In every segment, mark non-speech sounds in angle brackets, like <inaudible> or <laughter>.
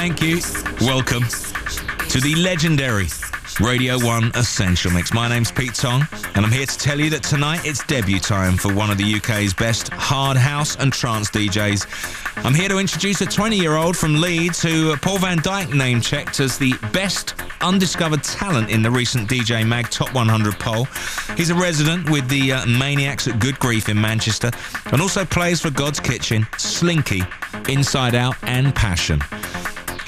thank you. Welcome to the legendary Radio 1 Essential Mix. My name's Pete Tong, and I'm here to tell you that tonight it's debut time for one of the UK's best hard house and trance DJs. I'm here to introduce a 20 year old from Leeds who Paul van Dyk name checked as the best undiscovered talent in the recent DJ Mag Top 100 poll. He's a resident with the uh, Maniacs at Good Grief in Manchester and also plays for God's Kitchen, Slinky, Inside Out, and Passion.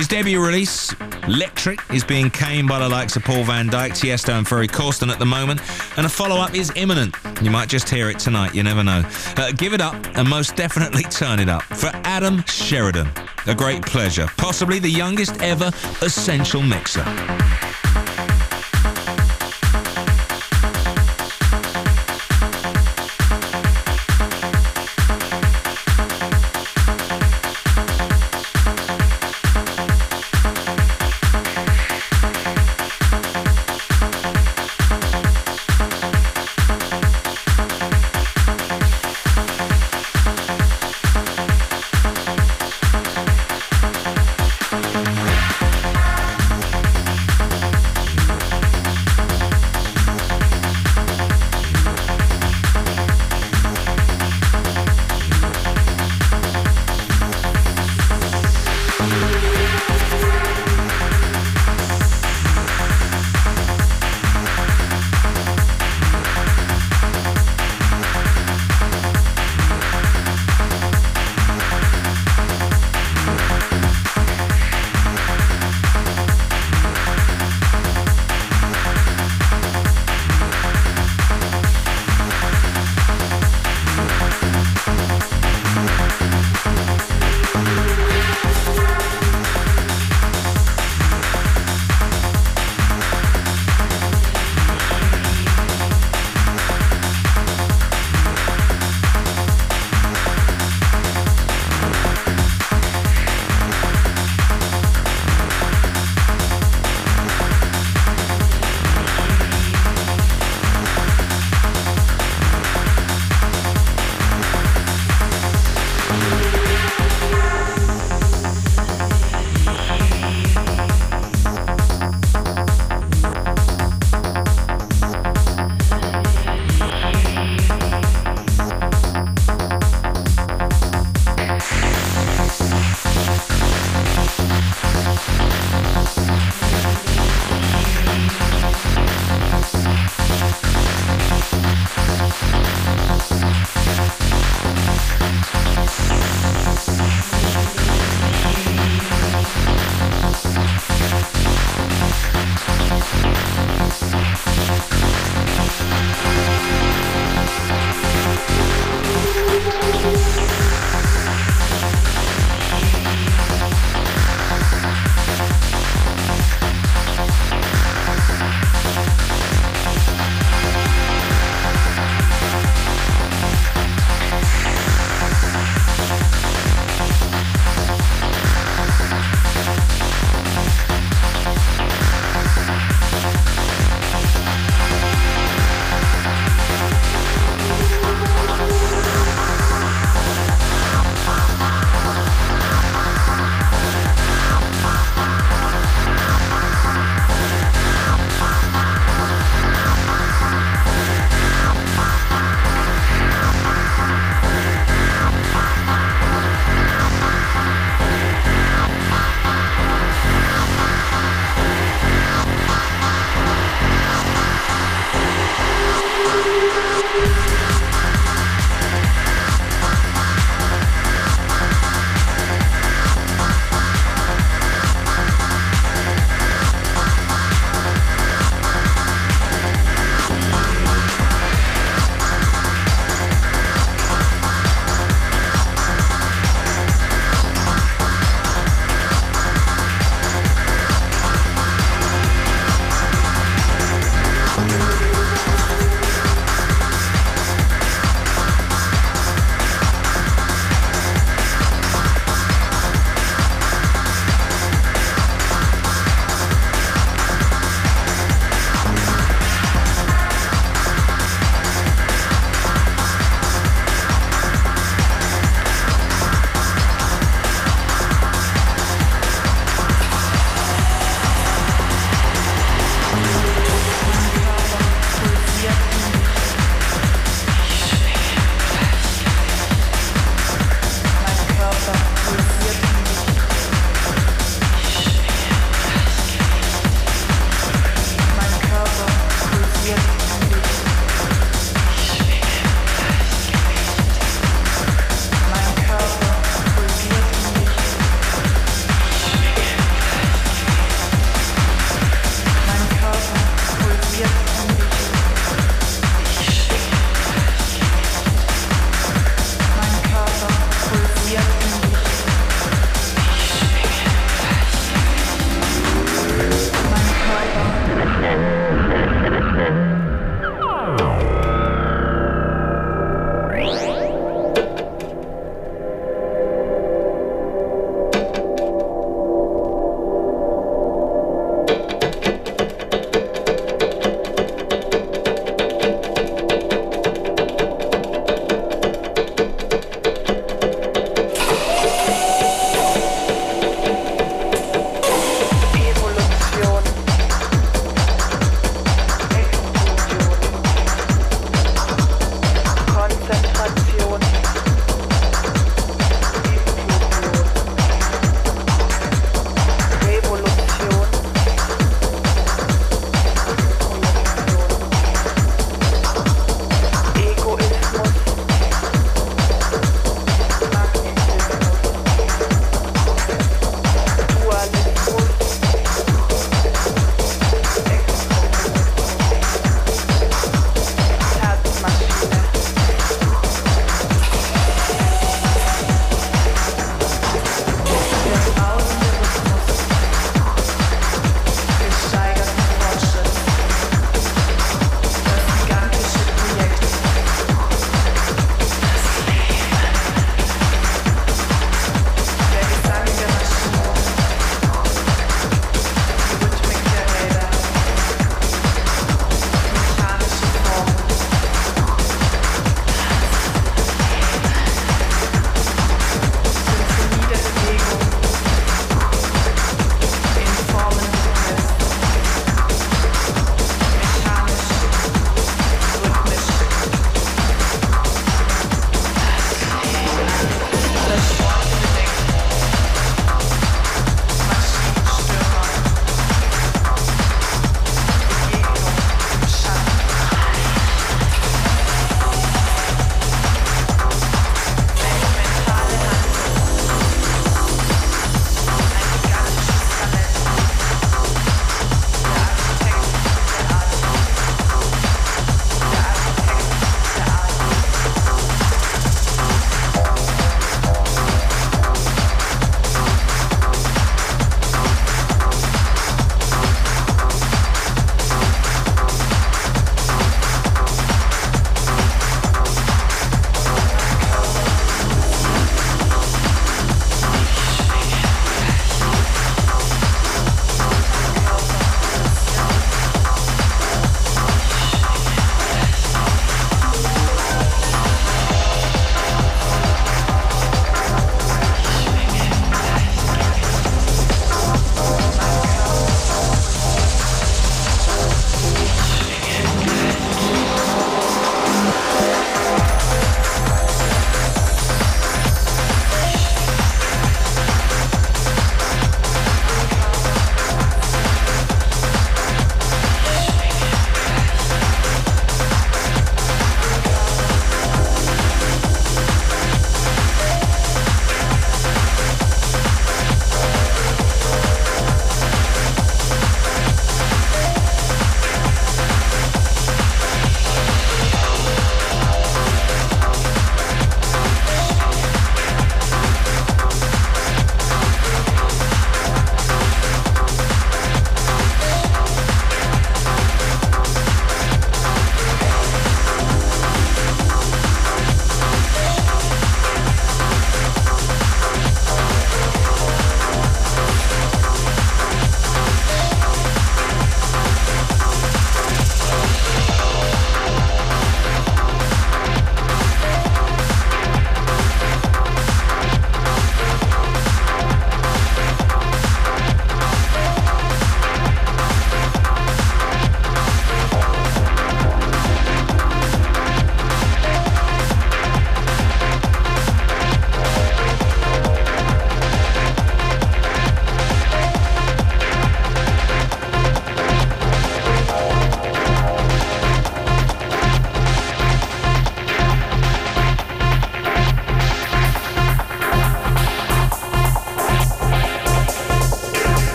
His debut release, Electric, is being caned by the likes of Paul van Dyk, Tiesto, and Ferry Corsten at the moment, and a follow up is imminent. You might just hear it tonight, you never know. Uh, give it up and most definitely <laughs> turn it up for Adam Sheridan. A great pleasure, possibly the youngest ever Essential Mixer.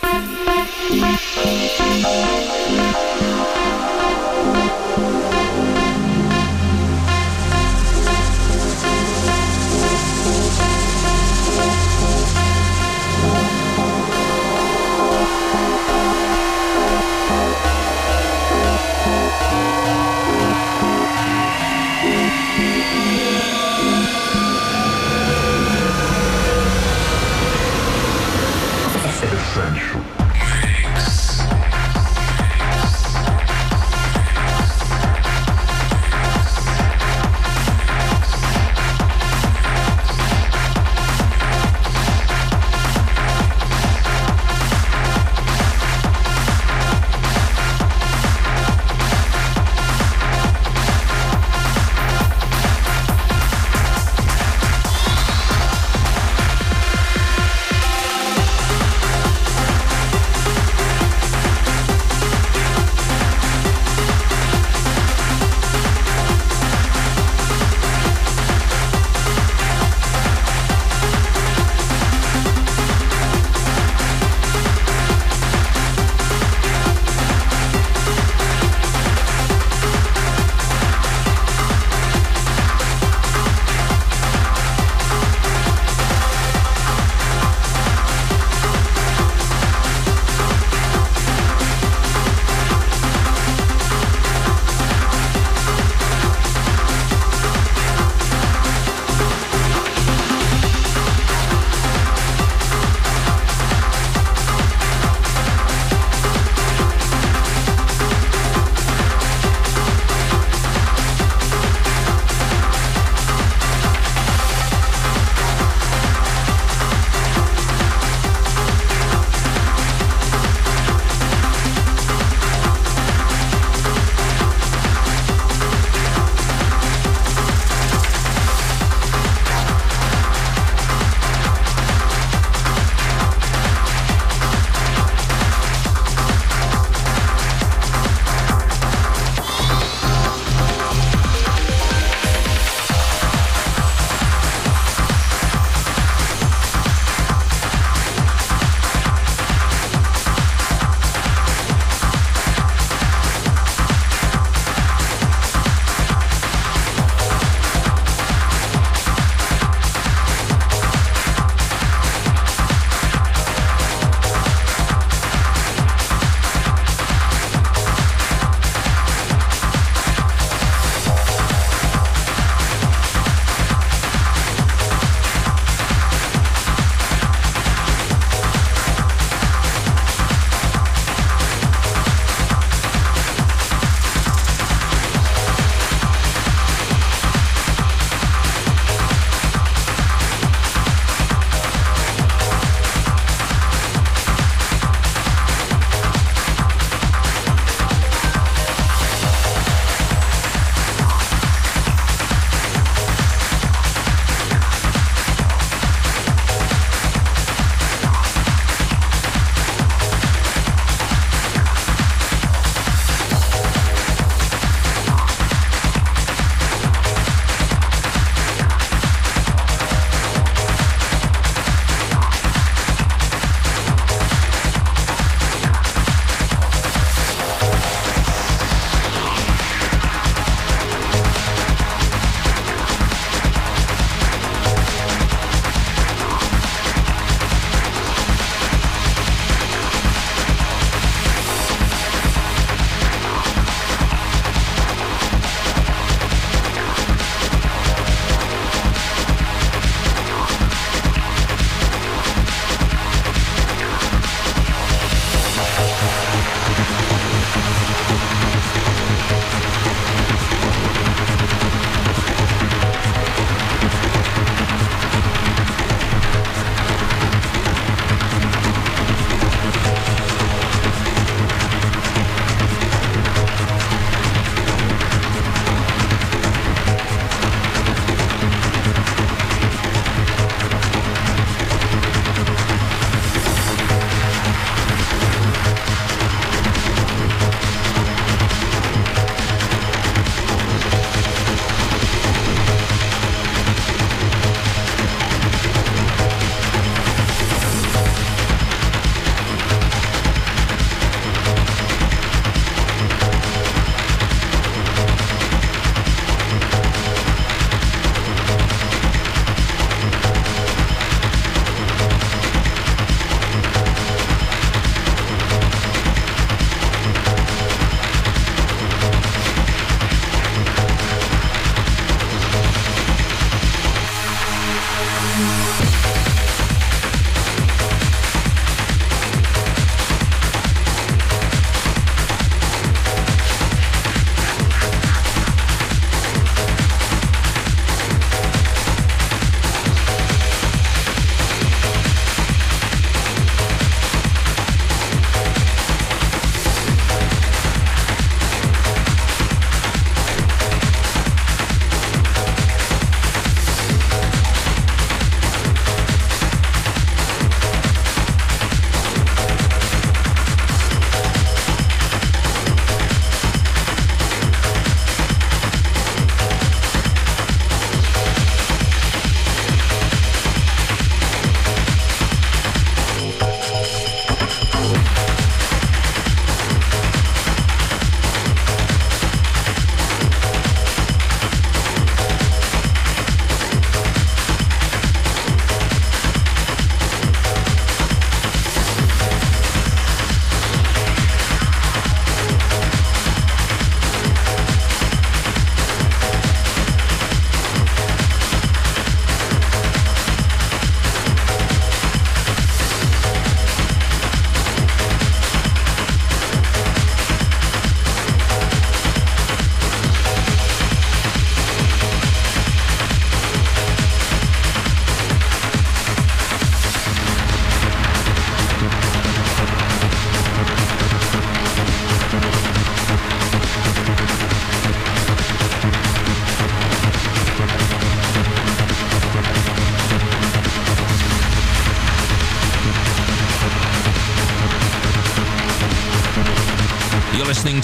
Thank you.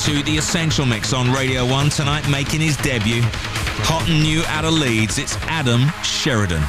To The Essential Mix on Radio 1 tonight, making his debut. Hot and new out of Leeds, it's Adam Sheridan.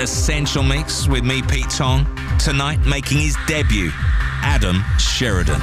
Essential Mix with me, Pete Tong. Tonight, making his debut, Adam Sheridan.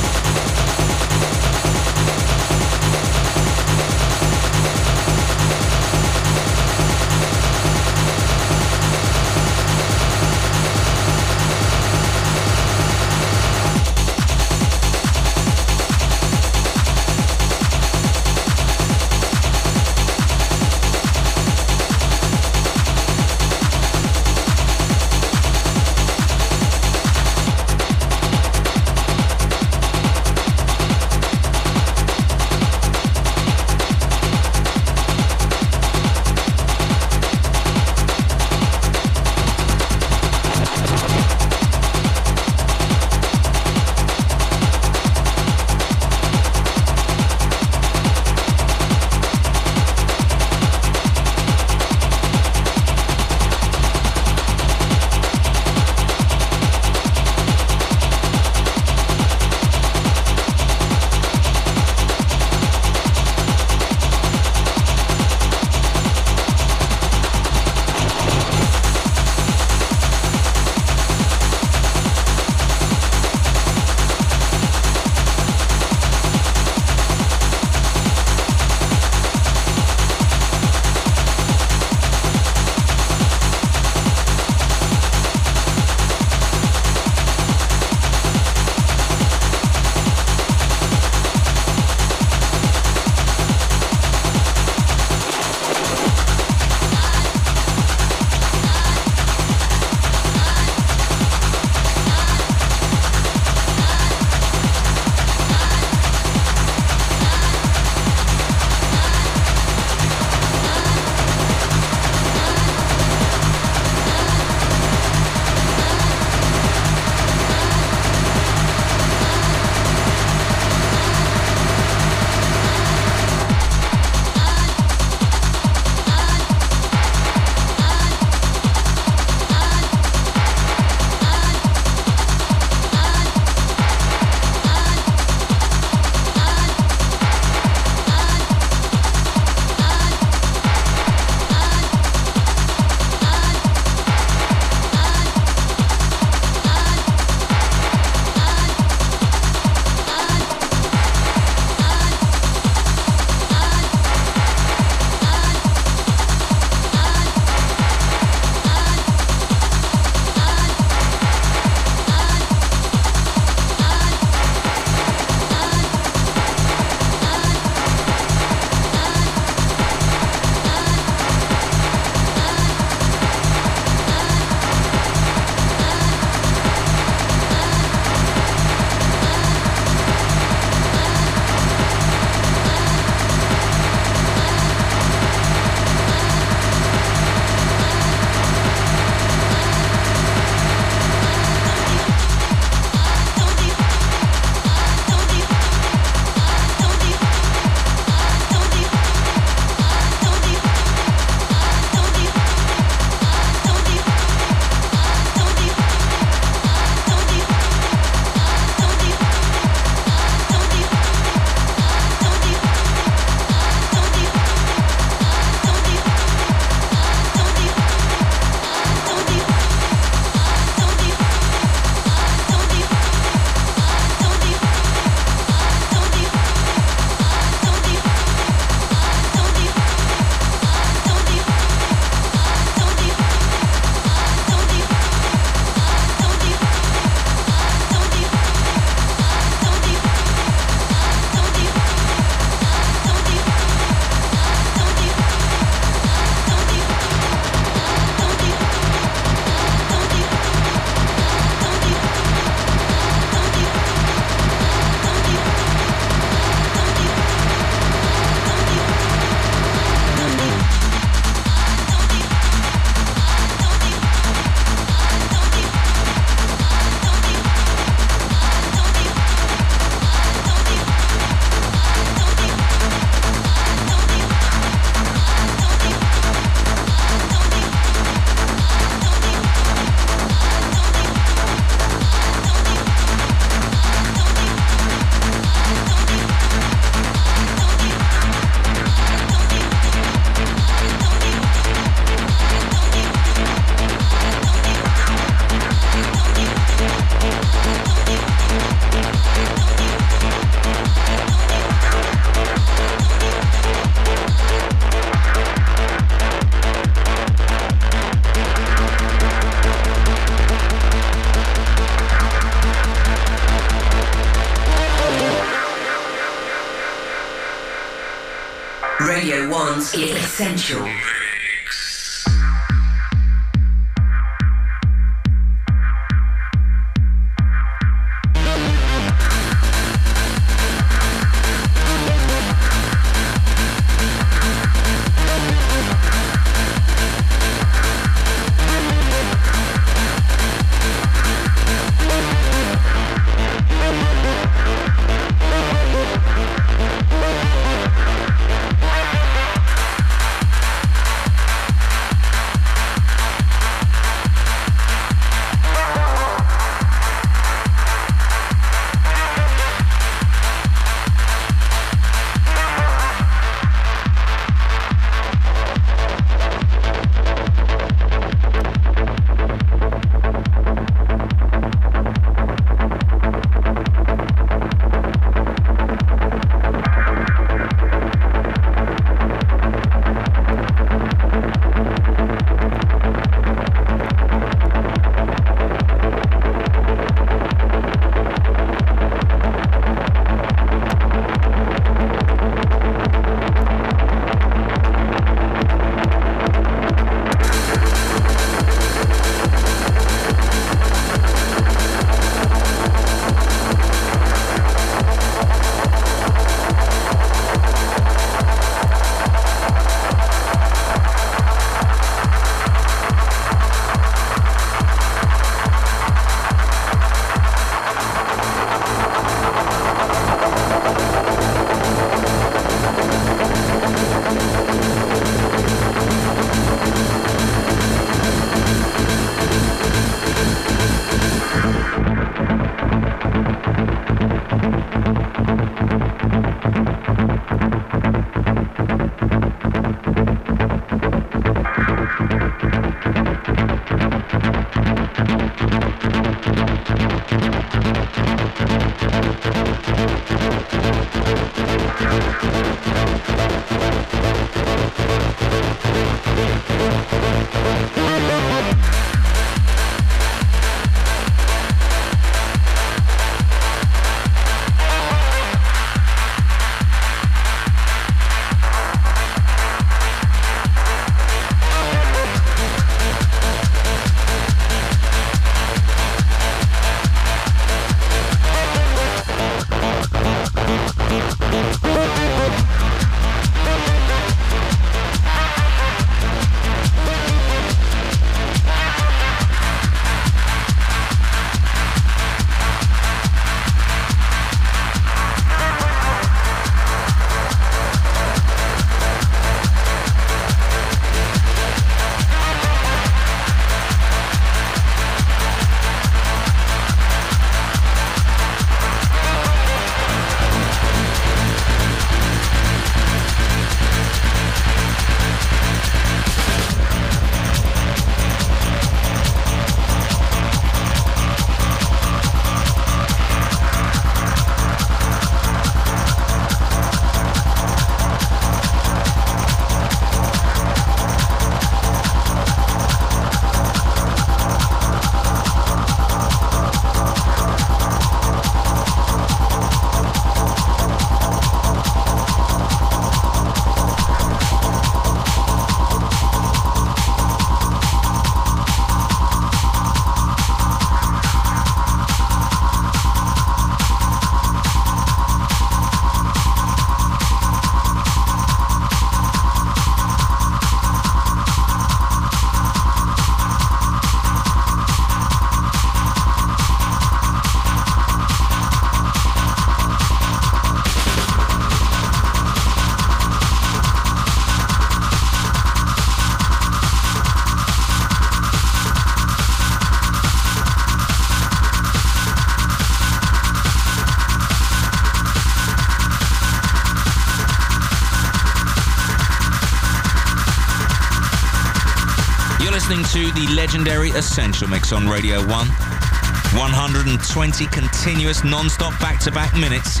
The legendary Essential Mix on Radio 1. 120 continuous non-stop back-to-back minutes,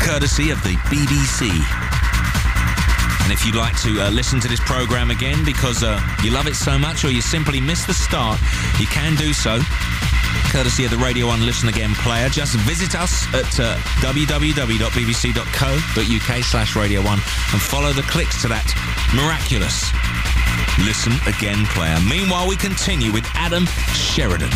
courtesy of the BBC. And if you'd like to uh, listen to this program again because uh, you love it so much or you simply missed the start, you can do so courtesy of the Radio 1 Listen Again player. Just visit us at uh, www.bbc.co.uk slash Radio 1 and follow the clicks to that miraculous Listen Again player. Meanwhile, we continue with Adam Sheridan.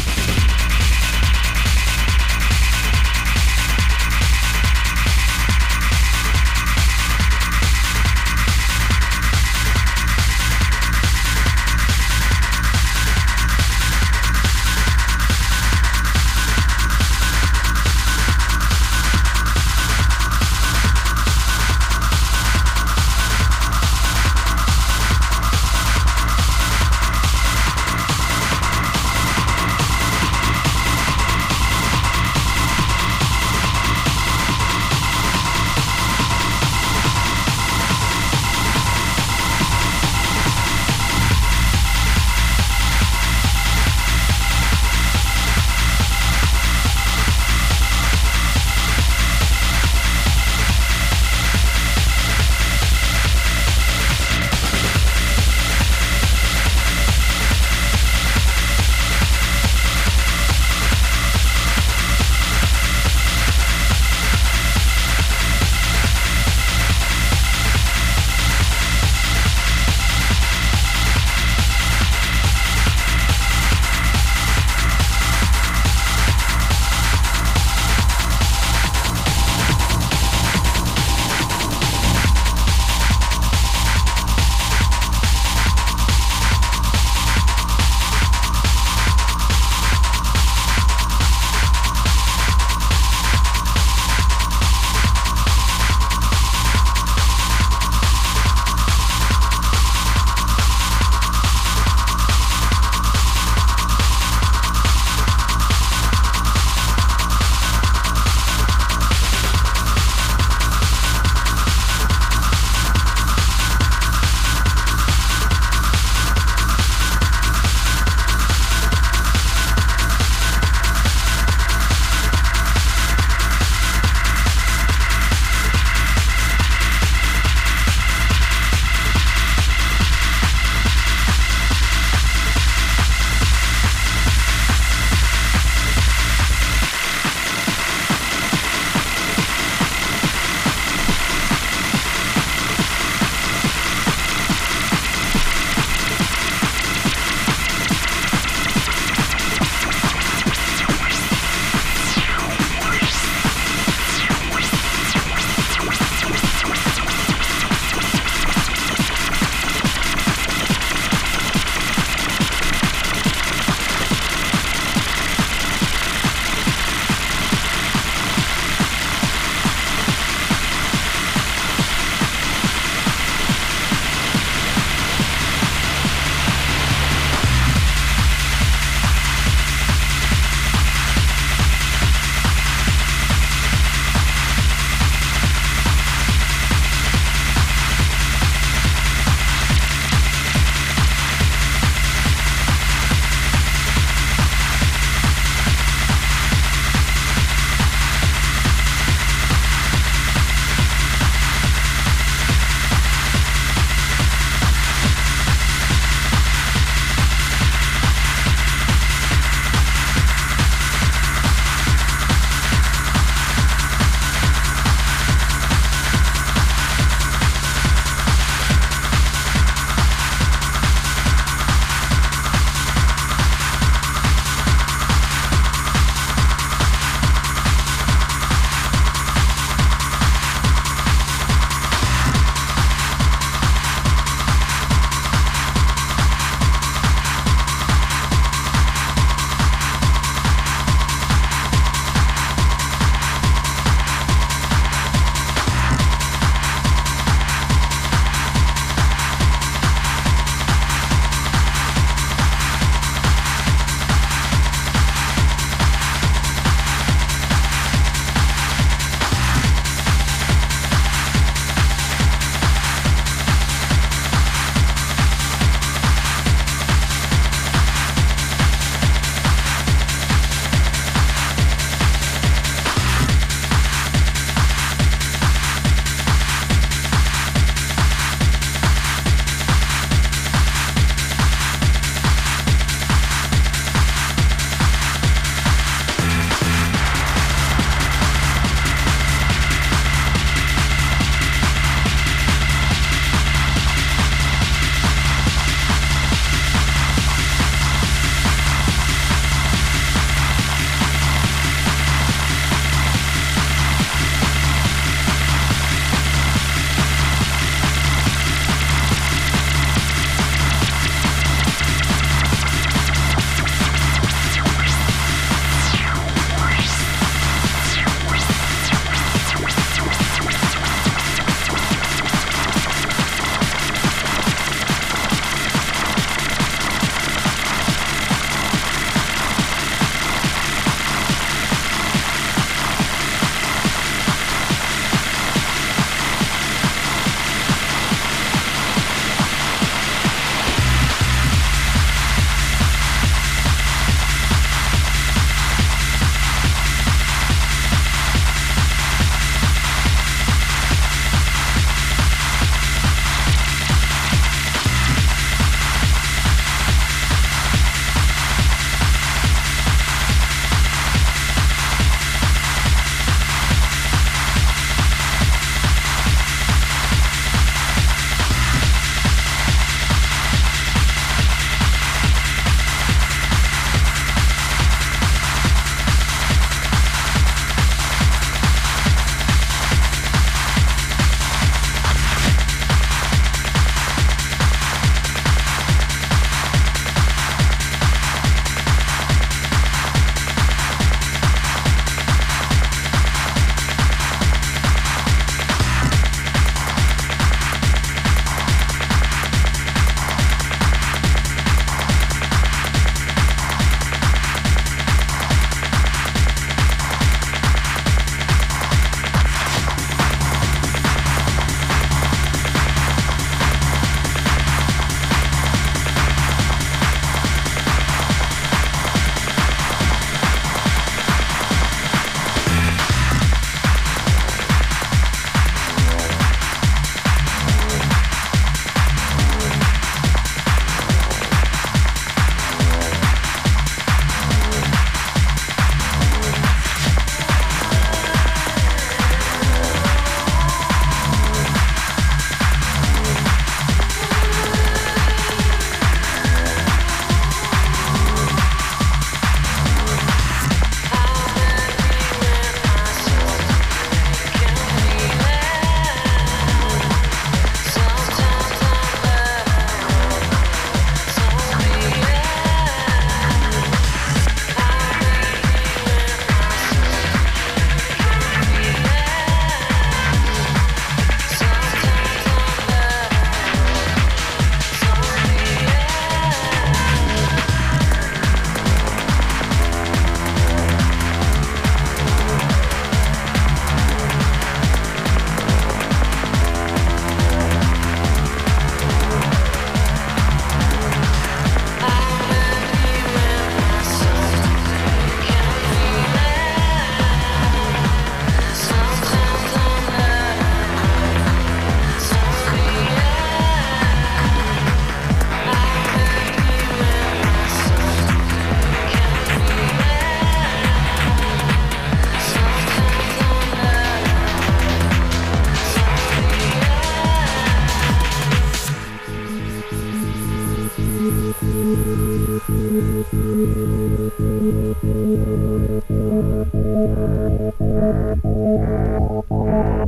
Thank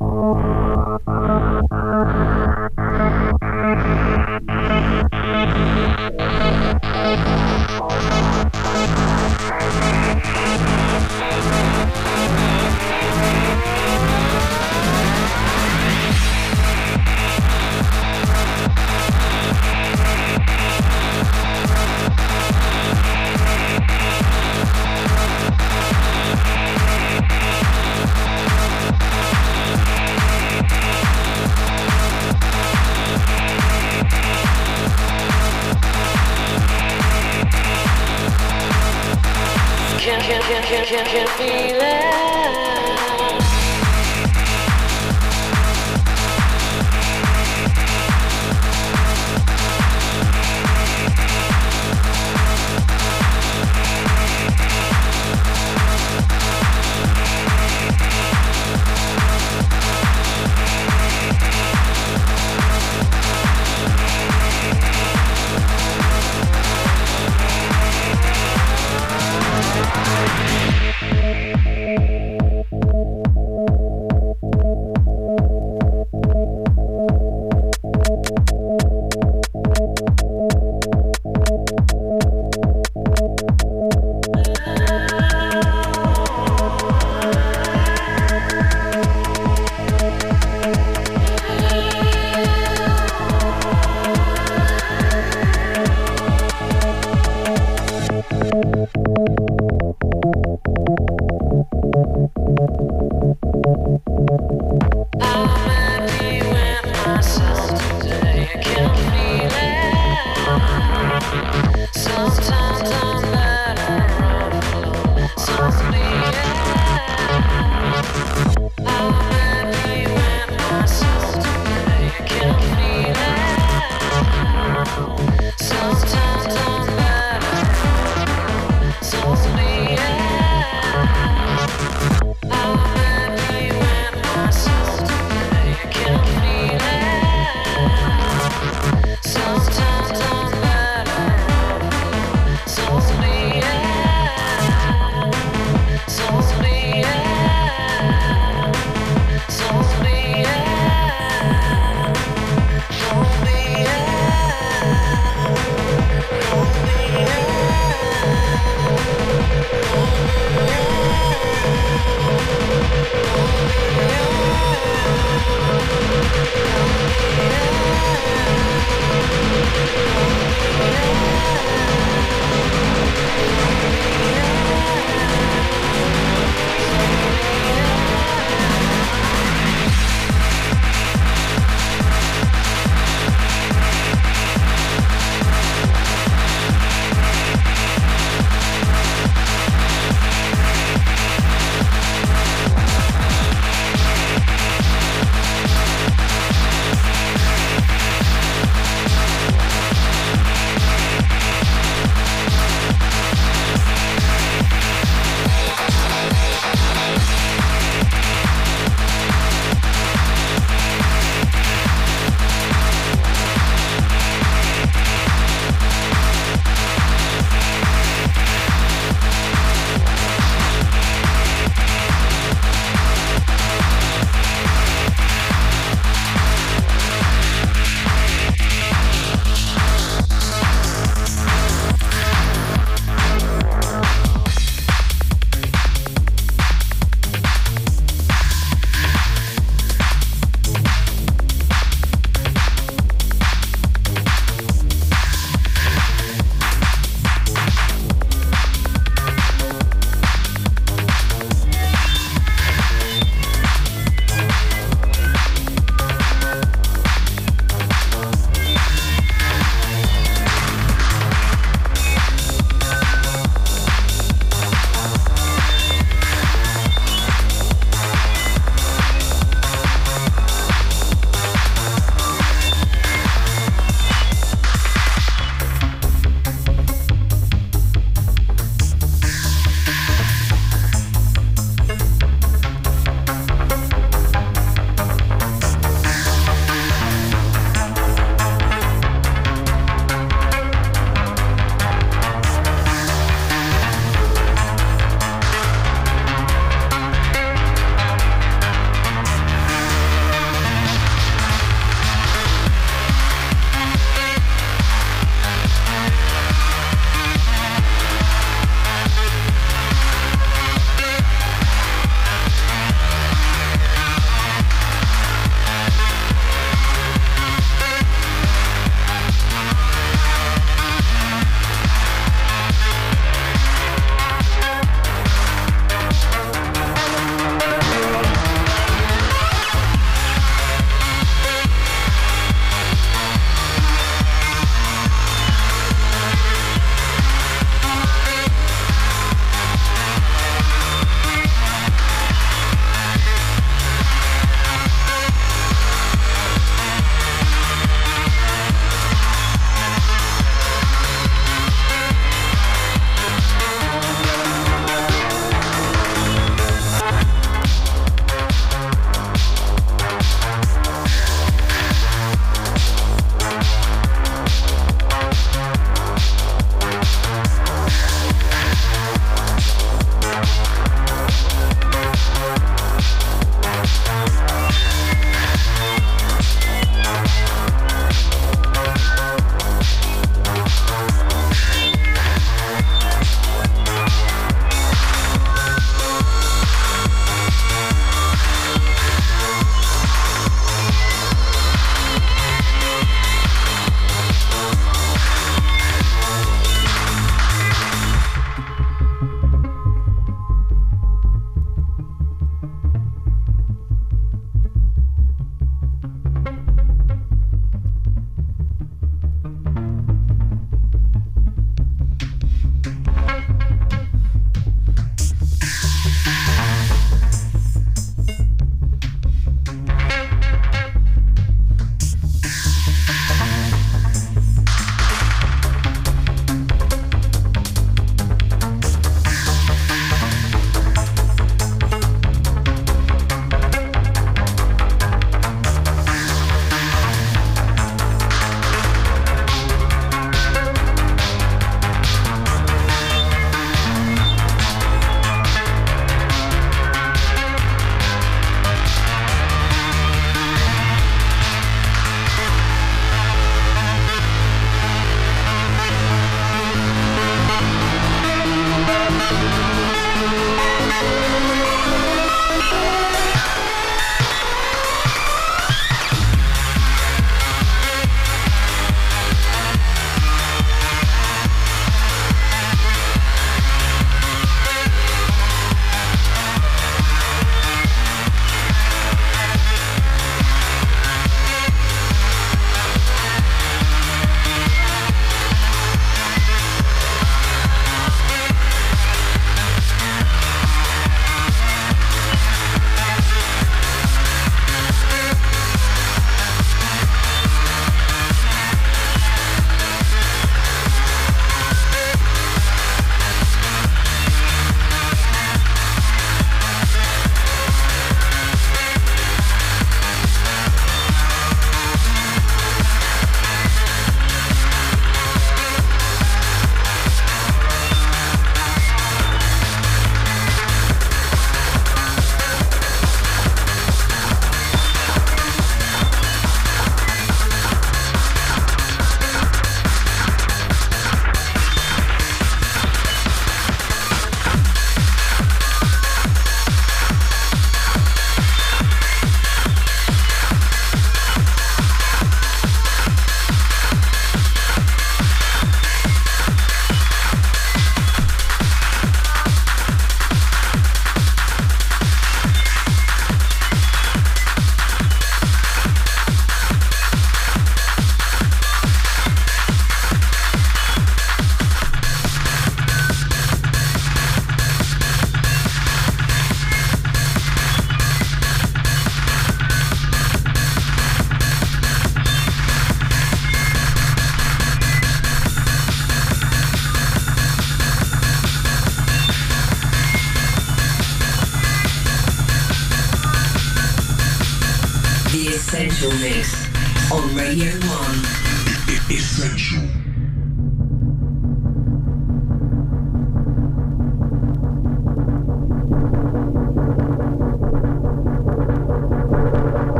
you.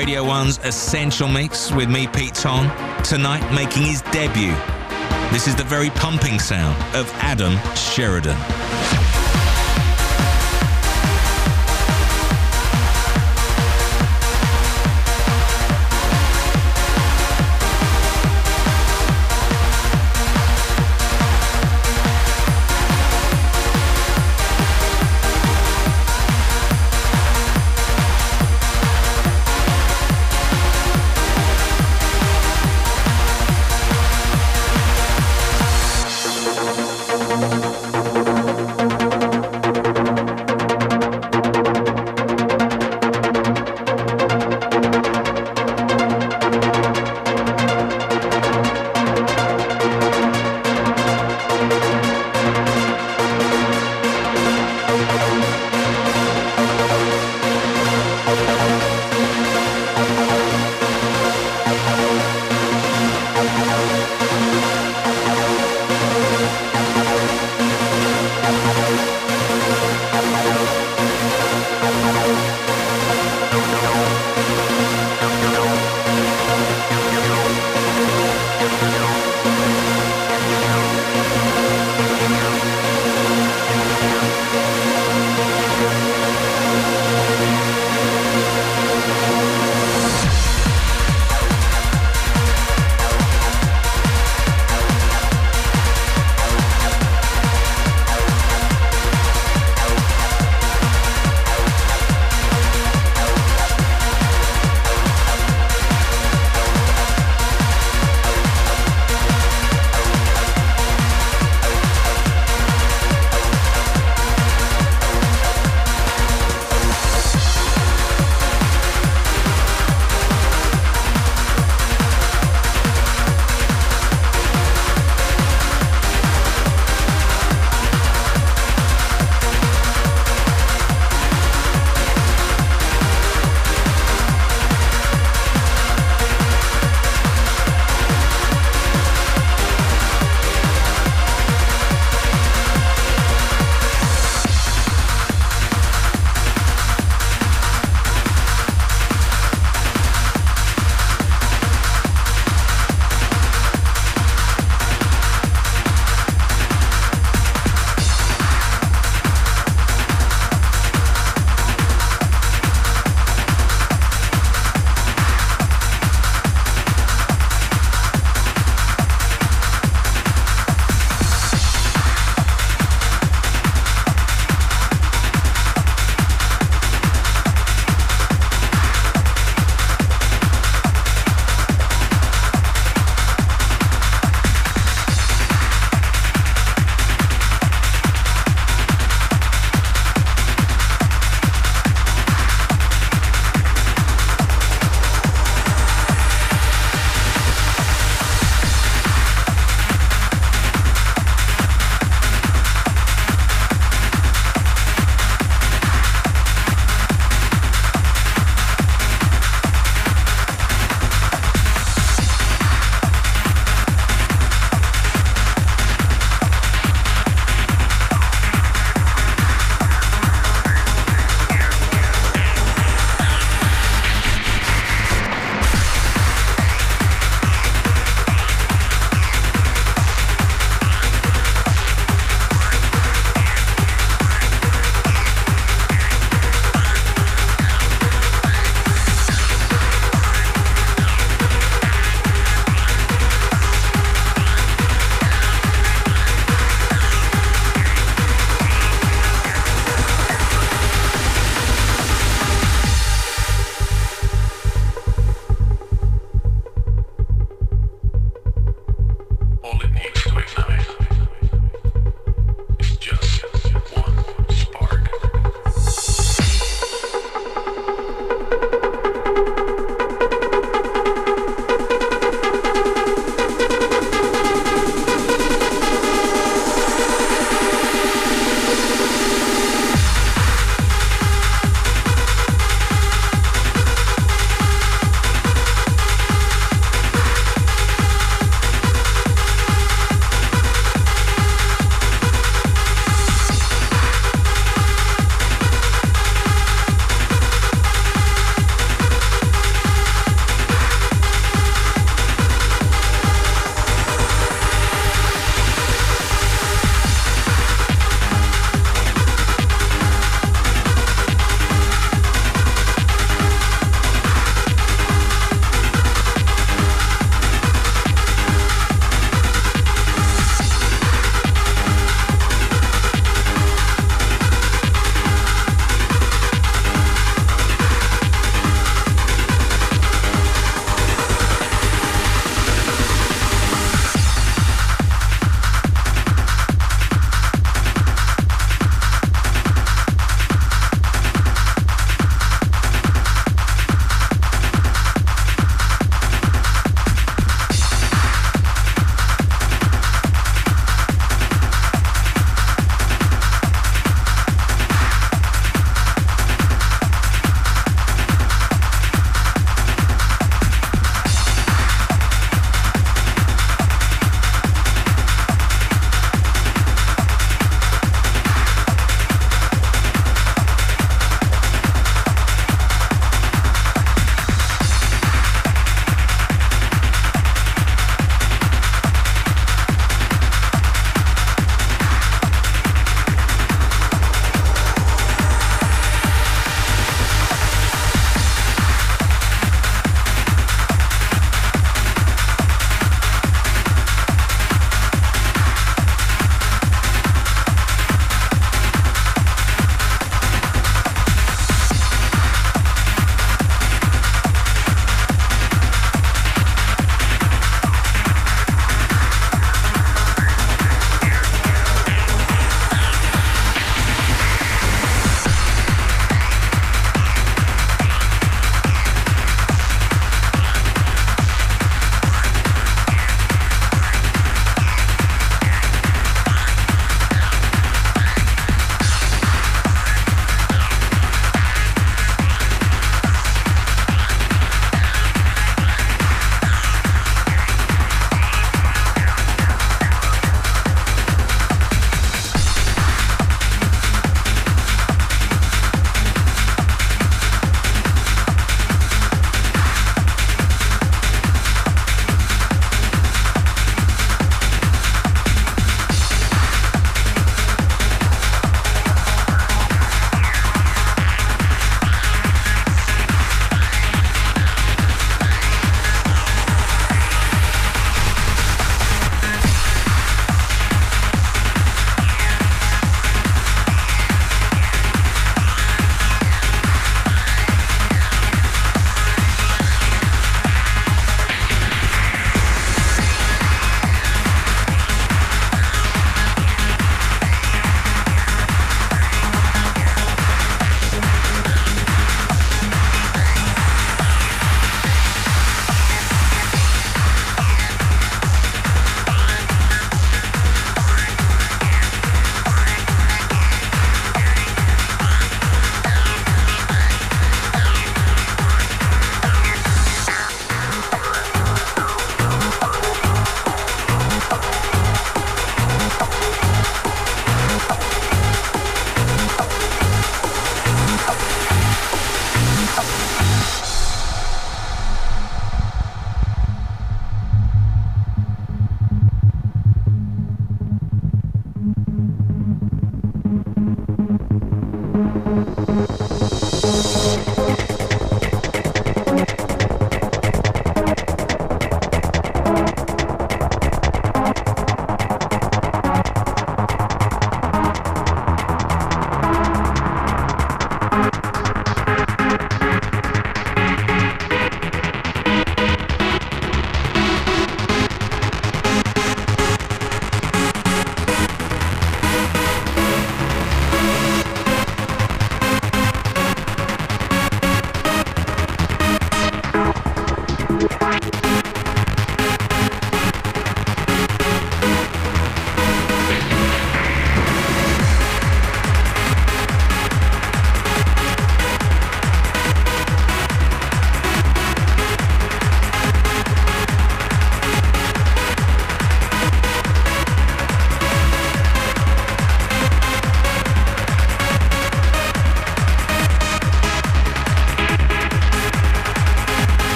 Radio 1's Essential Mix with me, Pete Tong, tonight making his debut. This is the very pumping sound of Adam Sheridan.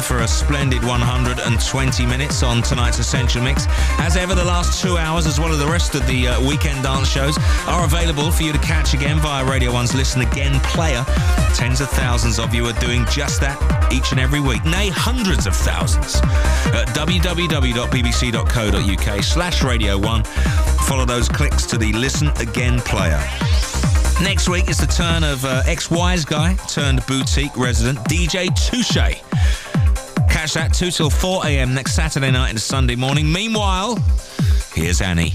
For a splendid 120 minutes on tonight's Essential Mix. As ever, the last two hours, as well as the rest of the uh, weekend dance shows, are available for you to catch again via Radio 1's Listen Again player. Tens of thousands of you are doing just that each and every week, nay, hundreds of thousands. At www.bbc.co.uk slash Radio 1, follow those clicks to the Listen Again player. Next week is the turn of uh, ex-Wiseguy turned boutique resident DJ Touche. Catch that 2 till 4 a.m. next Saturday night and Sunday morning. Meanwhile, here's Annie.